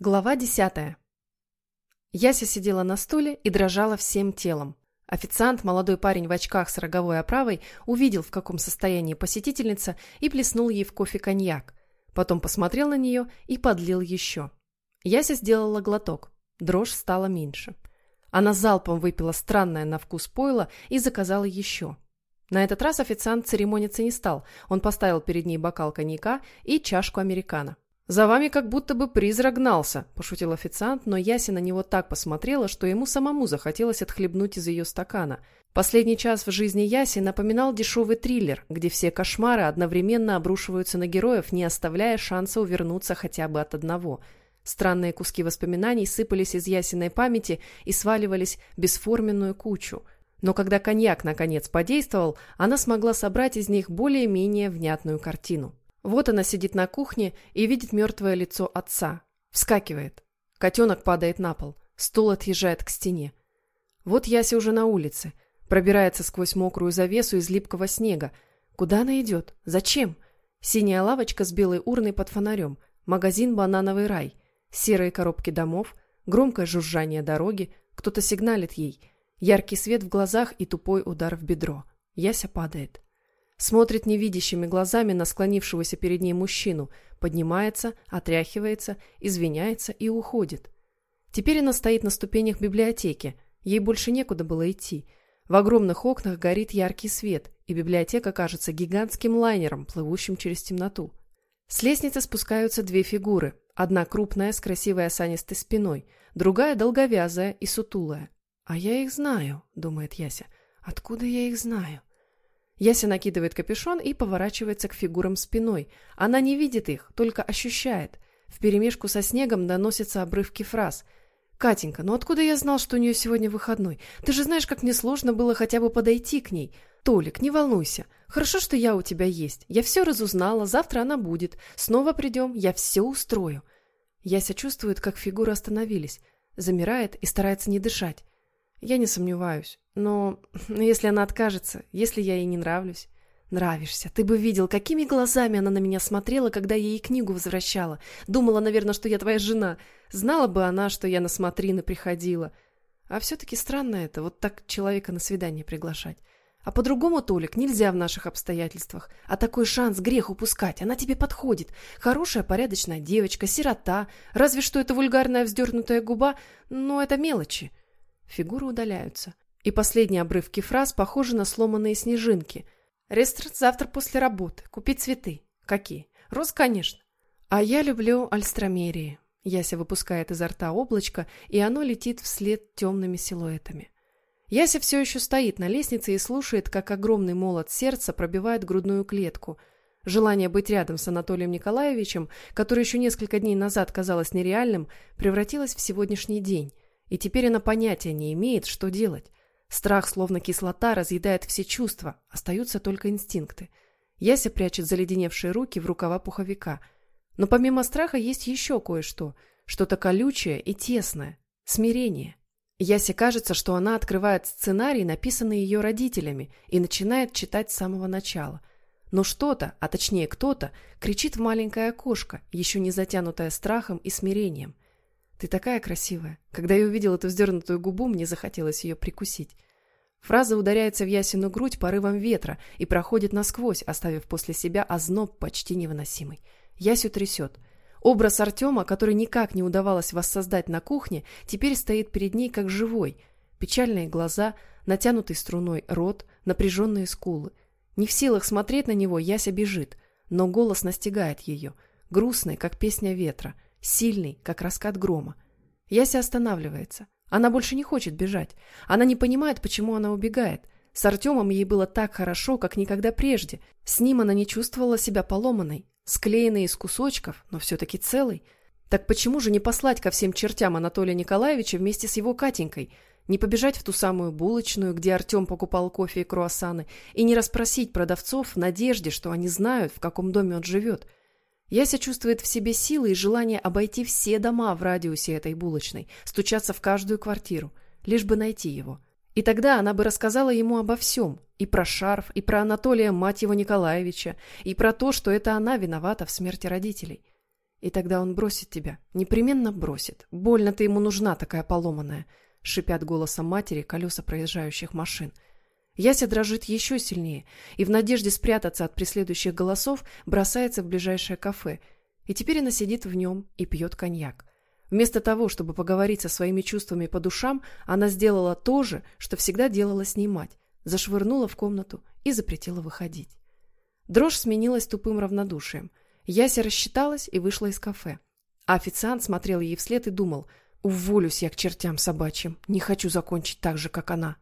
Глава десятая. Яся сидела на стуле и дрожала всем телом. Официант, молодой парень в очках с роговой оправой, увидел, в каком состоянии посетительница, и плеснул ей в кофе коньяк. Потом посмотрел на нее и подлил еще. Яся сделала глоток. Дрожь стала меньше. Она залпом выпила странное на вкус пойло и заказала еще. На этот раз официант церемониться не стал. Он поставил перед ней бокал коньяка и чашку американо. «За вами как будто бы призрак гнался», – пошутил официант, но Яся на него так посмотрела, что ему самому захотелось отхлебнуть из ее стакана. Последний час в жизни Яси напоминал дешевый триллер, где все кошмары одновременно обрушиваются на героев, не оставляя шанса увернуться хотя бы от одного. Странные куски воспоминаний сыпались из Ясиной памяти и сваливались в бесформенную кучу. Но когда коньяк наконец подействовал, она смогла собрать из них более-менее внятную картину. Вот она сидит на кухне и видит мертвое лицо отца. Вскакивает. Котенок падает на пол. Стул отъезжает к стене. Вот Яся уже на улице. Пробирается сквозь мокрую завесу из липкого снега. Куда она идет? Зачем? Синяя лавочка с белой урной под фонарем. Магазин «Банановый рай». Серые коробки домов. Громкое жужжание дороги. Кто-то сигналит ей. Яркий свет в глазах и тупой удар в бедро. Яся падает. Смотрит невидящими глазами на склонившегося перед ней мужчину, поднимается, отряхивается, извиняется и уходит. Теперь она стоит на ступенях библиотеки. Ей больше некуда было идти. В огромных окнах горит яркий свет, и библиотека кажется гигантским лайнером, плывущим через темноту. С лестницы спускаются две фигуры. Одна крупная, с красивой осанистой спиной, другая долговязая и сутулая. «А я их знаю», — думает Яся. «Откуда я их знаю?» Яся накидывает капюшон и поворачивается к фигурам спиной. Она не видит их, только ощущает. Вперемешку со снегом доносятся обрывки фраз. «Катенька, ну откуда я знал, что у нее сегодня выходной? Ты же знаешь, как мне сложно было хотя бы подойти к ней. Толик, не волнуйся. Хорошо, что я у тебя есть. Я все разузнала, завтра она будет. Снова придем, я все устрою». Яся чувствует, как фигуры остановились. Замирает и старается не дышать. Я не сомневаюсь. Но если она откажется, если я ей не нравлюсь... Нравишься. Ты бы видел, какими глазами она на меня смотрела, когда я ей книгу возвращала. Думала, наверное, что я твоя жена. Знала бы она, что я на смотрины приходила. А все-таки странно это, вот так человека на свидание приглашать. А по-другому, Толик, нельзя в наших обстоятельствах. А такой шанс грех упускать. Она тебе подходит. Хорошая, порядочная девочка, сирота. Разве что это вульгарная вздернутая губа, но это мелочи. Фигуры удаляются. И последние обрывки фраз похожи на сломанные снежинки. Ресторан завтра после работы. Купить цветы. Какие? Роз, конечно. А я люблю альстромерии. Яся выпускает изо рта облачко, и оно летит вслед темными силуэтами. Яся все еще стоит на лестнице и слушает, как огромный молот сердца пробивает грудную клетку. Желание быть рядом с Анатолием Николаевичем, которое еще несколько дней назад казалось нереальным, превратилось в сегодняшний день. И теперь она понятия не имеет, что делать. Страх, словно кислота, разъедает все чувства, остаются только инстинкты. Яся прячет заледеневшие руки в рукава пуховика. Но помимо страха есть еще кое-что. Что-то колючее и тесное. Смирение. Ясе кажется, что она открывает сценарий, написанный ее родителями, и начинает читать с самого начала. Но что-то, а точнее кто-то, кричит в маленькое окошко, еще не затянутое страхом и смирением. Ты такая красивая. Когда я увидел эту вздернутую губу, мне захотелось ее прикусить. Фраза ударяется в Ясину грудь порывом ветра и проходит насквозь, оставив после себя озноб почти невыносимый. Ясю трясет. Образ Артема, который никак не удавалось воссоздать на кухне, теперь стоит перед ней как живой. Печальные глаза, натянутый струной рот, напряженные скулы. Не в силах смотреть на него, Яся бежит, но голос настигает ее, грустный, как песня ветра, сильный, как раскат грома. Яся останавливается. Она больше не хочет бежать. Она не понимает, почему она убегает. С Артемом ей было так хорошо, как никогда прежде. С ним она не чувствовала себя поломанной, склеенной из кусочков, но все-таки целой. Так почему же не послать ко всем чертям Анатолия Николаевича вместе с его Катенькой? Не побежать в ту самую булочную, где Артем покупал кофе и круассаны, и не расспросить продавцов в надежде, что они знают, в каком доме он живет – Яся чувствует в себе силы и желание обойти все дома в радиусе этой булочной, стучаться в каждую квартиру, лишь бы найти его. И тогда она бы рассказала ему обо всем, и про шарф, и про Анатолия, мать его Николаевича, и про то, что это она виновата в смерти родителей. И тогда он бросит тебя. Непременно бросит. Больно ты ему нужна, такая поломанная. Шипят голосом матери колеса проезжающих машин. Яся дрожит еще сильнее и в надежде спрятаться от преследующих голосов бросается в ближайшее кафе. И теперь она сидит в нем и пьет коньяк. Вместо того, чтобы поговорить со своими чувствами по душам, она сделала то же, что всегда делала с ней мать. Зашвырнула в комнату и запретила выходить. Дрожь сменилась тупым равнодушием – Яся рассчиталась и вышла из кафе. А официант смотрел ей вслед и думал, «Уволюсь я к чертям собачьим, не хочу закончить так же, как она».